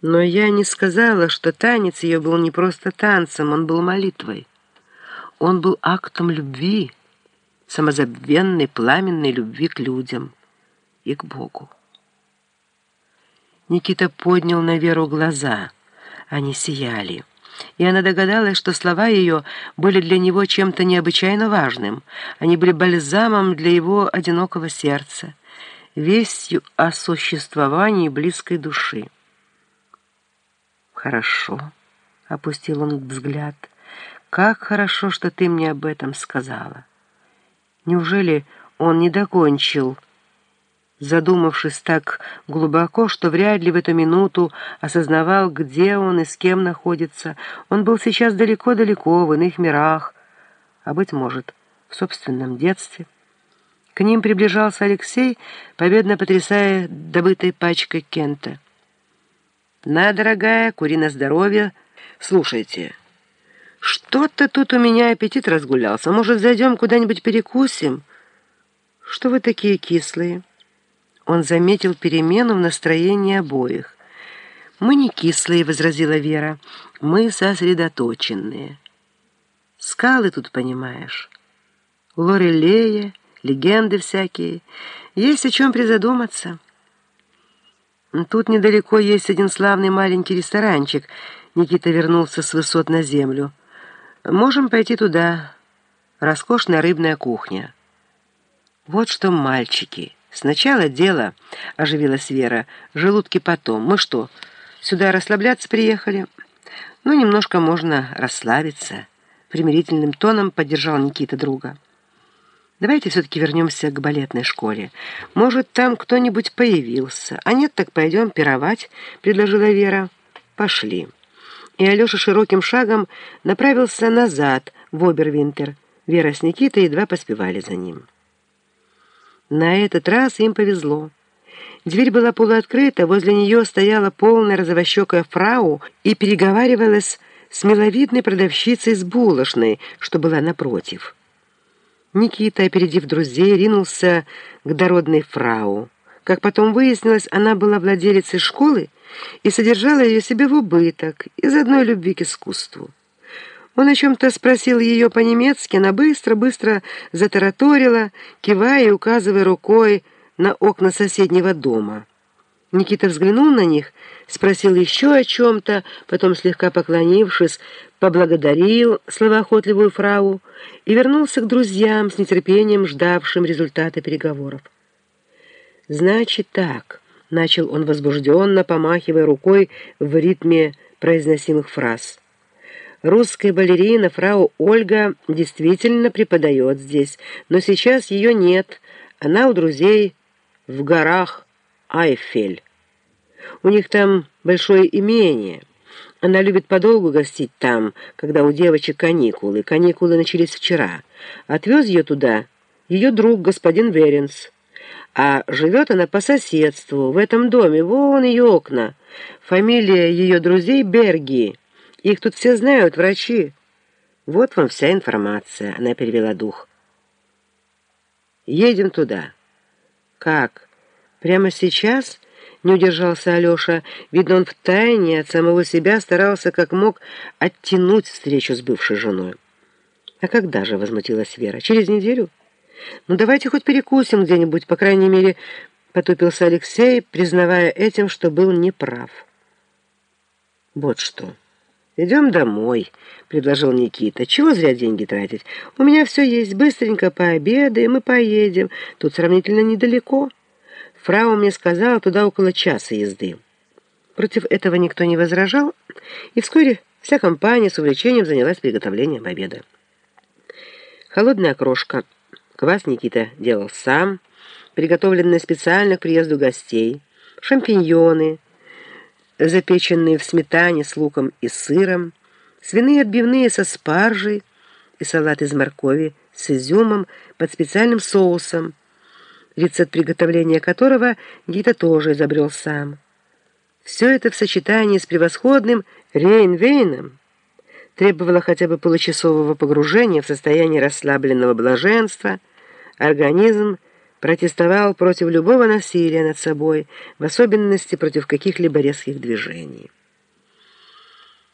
Но я не сказала, что танец ее был не просто танцем, он был молитвой. Он был актом любви, самозабвенной, пламенной любви к людям и к Богу. Никита поднял на Веру глаза. Они сияли. И она догадалась, что слова ее были для него чем-то необычайно важным. Они были бальзамом для его одинокого сердца, вестью о существовании близкой души. «Хорошо», — опустил он взгляд, — «как хорошо, что ты мне об этом сказала». Неужели он не докончил, задумавшись так глубоко, что вряд ли в эту минуту осознавал, где он и с кем находится. Он был сейчас далеко-далеко, в иных мирах, а, быть может, в собственном детстве. К ним приближался Алексей, победно потрясая добытой пачкой Кента. «На, дорогая, кури на здоровье. Слушайте, что-то тут у меня аппетит разгулялся. Может, зайдем куда-нибудь перекусим? Что вы такие кислые?» Он заметил перемену в настроении обоих. «Мы не кислые», — возразила Вера. «Мы сосредоточенные. Скалы тут, понимаешь. Лорелея, легенды всякие. Есть о чем призадуматься». Тут недалеко есть один славный маленький ресторанчик. Никита вернулся с высот на землю. Можем пойти туда. Роскошная рыбная кухня. Вот что, мальчики, сначала дело, оживилась Вера, желудки потом. Мы что, сюда расслабляться приехали? Ну, немножко можно расслабиться. Примирительным тоном поддержал Никита друга. Давайте все-таки вернемся к балетной школе. Может, там кто-нибудь появился. А нет, так пойдем пировать, предложила Вера. Пошли. И Алеша широким шагом направился назад в Обервинтер. Вера с Никитой едва поспевали за ним. На этот раз им повезло. Дверь была полуоткрыта, возле нее стояла полная розовощекая фрау и переговаривалась с миловидной продавщицей с булочной, что была напротив. Никита, опередив друзей, ринулся к дородной фрау. Как потом выяснилось, она была владелицей школы и содержала ее себе в убыток из одной любви к искусству. Он о чем-то спросил ее по-немецки, она быстро-быстро затараторила, кивая и указывая рукой на окна соседнего дома. Никита взглянул на них, спросил еще о чем-то, потом, слегка поклонившись, поблагодарил словоохотливую фрау и вернулся к друзьям с нетерпением, ждавшим результата переговоров. «Значит так», — начал он возбужденно, помахивая рукой в ритме произносимых фраз. «Русская балерина фрау Ольга действительно преподает здесь, но сейчас ее нет, она у друзей в горах Айфель. У них там большое имение». Она любит подолгу гостить там, когда у девочек каникулы. Каникулы начались вчера. Отвез ее туда ее друг, господин Веренс. А живет она по соседству, в этом доме, вон ее окна. Фамилия ее друзей Берги. Их тут все знают, врачи. Вот вам вся информация, она перевела дух. Едем туда. Как? Прямо сейчас? Не удержался Алеша. Видно, он втайне от самого себя старался как мог оттянуть встречу с бывшей женой. «А когда же?» — возмутилась Вера. «Через неделю?» «Ну, давайте хоть перекусим где-нибудь, по крайней мере...» — потупился Алексей, признавая этим, что был неправ. «Вот что. Идем домой», — предложил Никита. «Чего зря деньги тратить? У меня все есть. Быстренько пообедаем и поедем. Тут сравнительно недалеко». Фрау мне сказала, туда около часа езды. Против этого никто не возражал, и вскоре вся компания с увлечением занялась приготовлением обеда. Холодная крошка. Квас Никита делал сам, приготовленный специально к приезду гостей. Шампиньоны, запеченные в сметане с луком и сыром, свиные отбивные со спаржей и салат из моркови с изюмом под специальным соусом, рецепт приготовления которого Гита тоже изобрел сам. Все это в сочетании с превосходным рейнвейном требовало хотя бы получасового погружения в состояние расслабленного блаженства, организм протестовал против любого насилия над собой, в особенности против каких-либо резких движений.